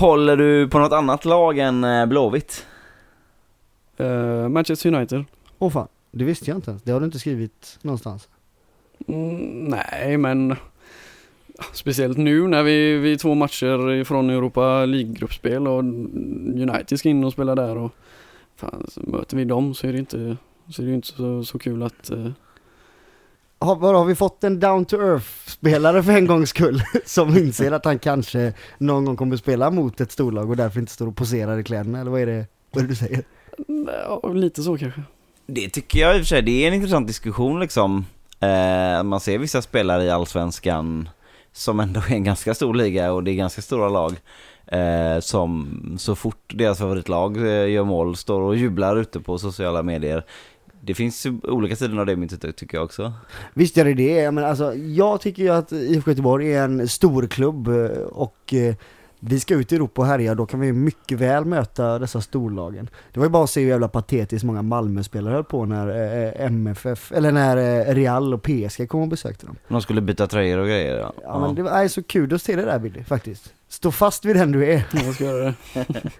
Håller du på något annat lag än eh, Blåvitt? Eh, Manchester United. Åh fan, det visste jag inte ens. Det har du inte skrivit någonstans. Mm, nej, men speciellt nu när vi, vi är två matcher ifrån Europa League-gruppspel och United ska in och spela där och fan, möter vi dem så är det inte så, är det inte så, så kul att eh, Har, har vi fått en down to earth spelare för en gångs skull? Som inser att han kanske någon gång kommer spela mot ett storlag och därför inte står och poserar i kläderna, eller vad är det, vad är det du säger? ja, lite så kanske. Det tycker jag i och för sig, det är en intressant diskussion liksom. Eh, man ser vissa spelare i Allsvenskan som ändå är en ganska stor liga och det är ganska stora lag. Eh, som så fort deras favoritlag eh, gör mål står och jublar ute på sociala medier. Det finns ju olika sidor av det myntet tycker jag också. Visst gör det det, men alltså jag tycker ju att IFK Göteborg är en stor klubb eh, och eh, vi ska ut i Europa och härja, då kan vi mycket väl möta dessa storlagen. Det var ju bara att se hur jävla patetiskt många Malmö-spelare höll på när eh, MFF, eller när Real och PSG kom och besökte dem. De skulle byta tröjor och grejer ja. Ja, men det var är så kul att se det där Billy, faktiskt. Stå fast vid den du är. Jag ska göra det.